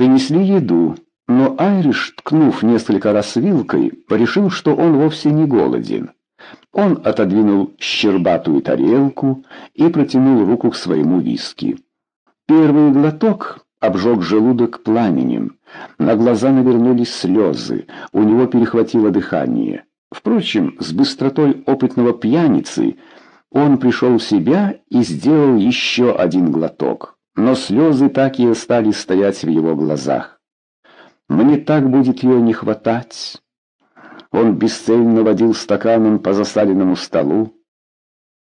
Принесли еду, но Айриш, ткнув несколько раз вилкой, порешил, что он вовсе не голоден. Он отодвинул щербатую тарелку и протянул руку к своему виски. Первый глоток обжег желудок пламенем. На глаза навернулись слезы, у него перехватило дыхание. Впрочем, с быстротой опытного пьяницы он пришел в себя и сделал еще один глоток. Но слезы так и остались стоять в его глазах. «Мне так будет ее не хватать». Он бесцельно водил стаканом по засаленному столу.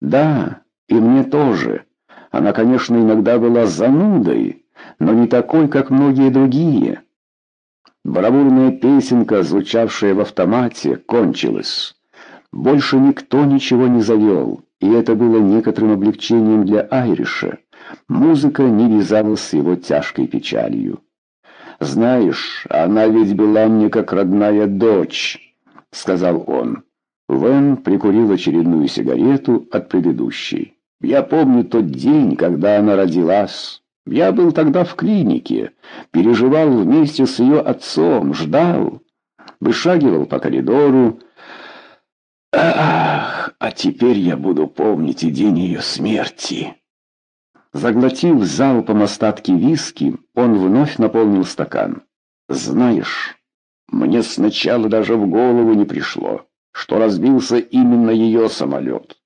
«Да, и мне тоже. Она, конечно, иногда была занудой, но не такой, как многие другие». Бравурная песенка, звучавшая в автомате, кончилась. Больше никто ничего не завел, и это было некоторым облегчением для Айриша. Музыка не вязалась с его тяжкой печалью. «Знаешь, она ведь была мне как родная дочь», — сказал он. Вен прикурил очередную сигарету от предыдущей. «Я помню тот день, когда она родилась». Я был тогда в клинике, переживал вместе с ее отцом, ждал, вышагивал по коридору. Ах, а теперь я буду помнить и день ее смерти. Заглотив залпом остатки виски, он вновь наполнил стакан. Знаешь, мне сначала даже в голову не пришло, что разбился именно ее самолет.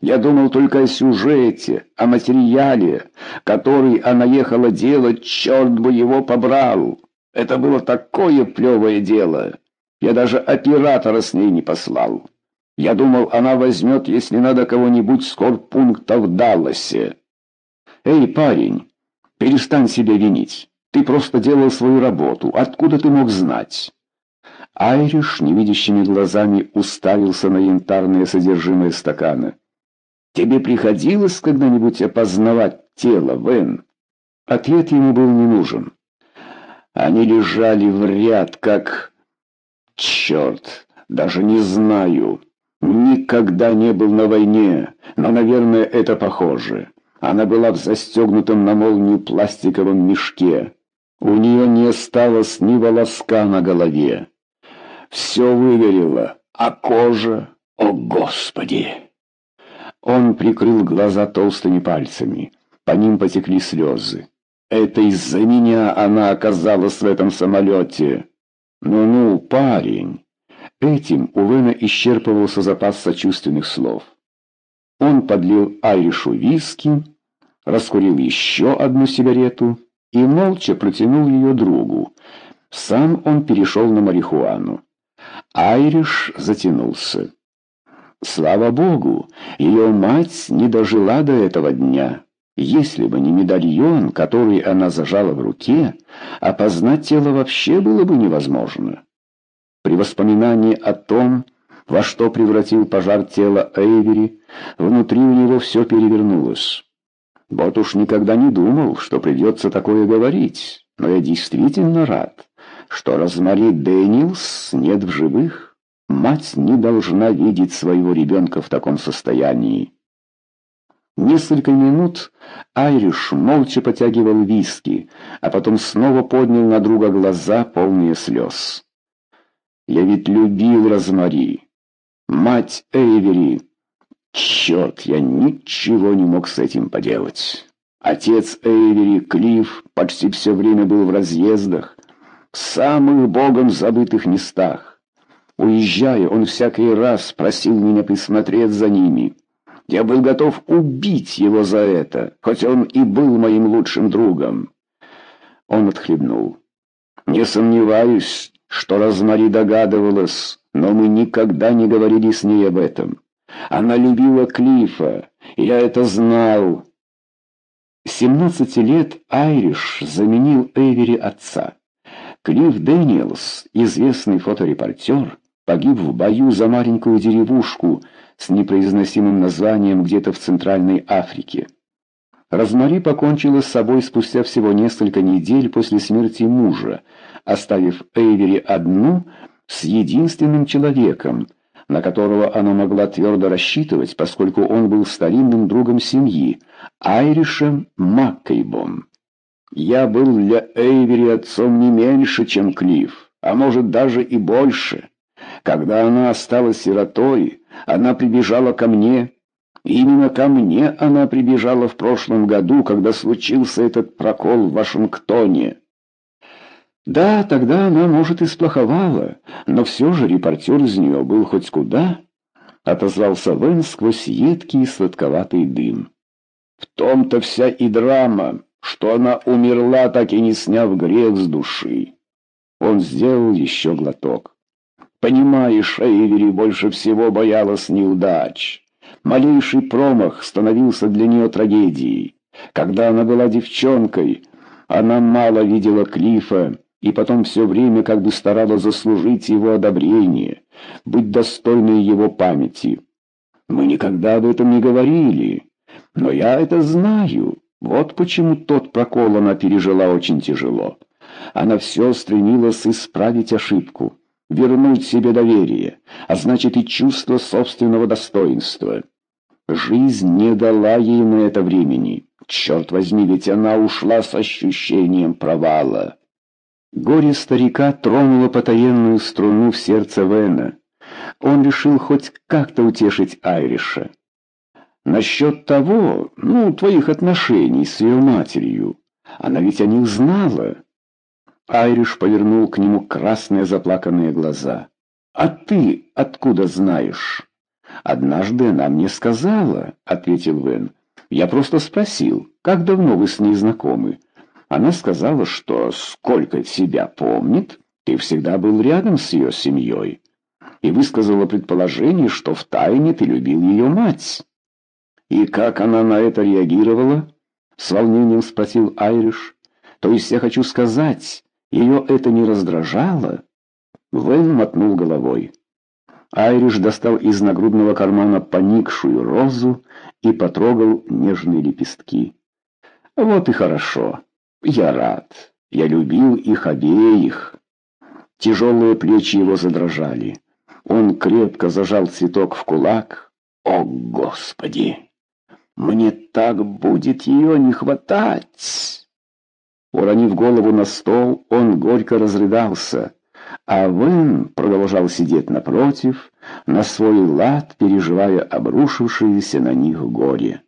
Я думал только о сюжете, о материале, который она ехала делать, черт бы его побрал. Это было такое плевое дело. Я даже оператора с ней не послал. Я думал, она возьмет, если надо, кого-нибудь с корпункта в Далласе. Эй, парень, перестань себя винить. Ты просто делал свою работу. Откуда ты мог знать? Айриш невидящими глазами уставился на янтарное содержимое стакана. Тебе приходилось когда-нибудь опознавать тело, Вен? Ответ ему был не нужен. Они лежали в ряд, как... Черт, даже не знаю. Никогда не был на войне, но, наверное, это похоже. Она была в застегнутом на молнию пластиковом мешке. У нее не осталось ни волоска на голове. Все выгорело, а кожа... О, Господи! Он прикрыл глаза толстыми пальцами. По ним потекли слезы. «Это из-за меня она оказалась в этом самолете!» «Ну-ну, парень!» Этим у исчерпывался запас сочувственных слов. Он подлил Айришу виски, раскурил еще одну сигарету и молча протянул ее другу. Сам он перешел на марихуану. Айриш затянулся. Слава Богу, ее мать не дожила до этого дня. Если бы не медальон, который она зажала в руке, опознать тело вообще было бы невозможно. При воспоминании о том, во что превратил пожар тела Эйвери, внутри у него все перевернулось. Вот уж никогда не думал, что придется такое говорить, но я действительно рад, что Розмари Дэниелс нет в живых. Мать не должна видеть своего ребенка в таком состоянии. Несколько минут Айриш молча потягивал виски, а потом снова поднял на друга глаза, полные слез. «Я ведь любил Розмари. Мать Эйвери. Черт, я ничего не мог с этим поделать. Отец Эйвери, Клифф, почти все время был в разъездах, в самых богом забытых местах. Уезжая, он всякий раз просил меня присмотреть за ними. Я был готов убить его за это, хоть он и был моим лучшим другом. Он отхлебнул. Не сомневаюсь, что Розмари догадывалась, но мы никогда не говорили с ней об этом. Она любила Клифа, я это знал. С 17 лет Айриш заменил Эвери отца. Клифф Дэниелс, известный фоторепортер, погиб в бою за маленькую деревушку с непроизносимым названием где-то в Центральной Африке. Розмари покончила с собой спустя всего несколько недель после смерти мужа, оставив Эйвери одну с единственным человеком, на которого она могла твердо рассчитывать, поскольку он был старинным другом семьи, Айришем Маккейбом. Я был для Эйвери отцом не меньше, чем Клифф, а может даже и больше. Когда она осталась сиротой, она прибежала ко мне. Именно ко мне она прибежала в прошлом году, когда случился этот прокол в Вашингтоне. Да, тогда она, может, и сплоховала, но все же репортер из нее был хоть куда, — отозвался Вен сквозь едкий и сладковатый дым. В том-то вся и драма, что она умерла, так и не сняв грех с души. Он сделал еще глоток. Понимаешь, Эйвери больше всего боялась неудач. Малейший промах становился для нее трагедией. Когда она была девчонкой, она мало видела Клифа, и потом все время как бы старалась заслужить его одобрение, быть достойной его памяти. Мы никогда об этом не говорили, но я это знаю. Вот почему тот прокол она пережила очень тяжело. Она все стремилась исправить ошибку, вернуть себе доверие, а значит и чувство собственного достоинства. Жизнь не дала ей на это времени. Черт возьми, ведь она ушла с ощущением провала. Горе старика тронуло потаенную струну в сердце Вена. Он решил хоть как-то утешить Айриша. «Насчет того, ну, твоих отношений с ее матерью, она ведь о них знала». Айриш повернул к нему красные заплаканные глаза. «А ты откуда знаешь?» «Однажды она мне сказала», — ответил Вен. «Я просто спросил, как давно вы с ней знакомы?» Она сказала, что, сколько себя помнит, ты всегда был рядом с ее семьей, и высказала предположение, что втайне ты любил ее мать. И как она на это реагировала? С волнением спросил Айриш. То есть я хочу сказать, ее это не раздражало? Вэн мотнул головой. Айриш достал из нагрудного кармана поникшую розу и потрогал нежные лепестки. Вот и хорошо. Я рад. Я любил их обеих. Тяжелые плечи его задрожали. Он крепко зажал цветок в кулак. О, Господи! Мне так будет ее не хватать! Уронив голову на стол, он горько разрыдался, а Вэн продолжал сидеть напротив, на свой лад, переживая обрушившееся на них горе.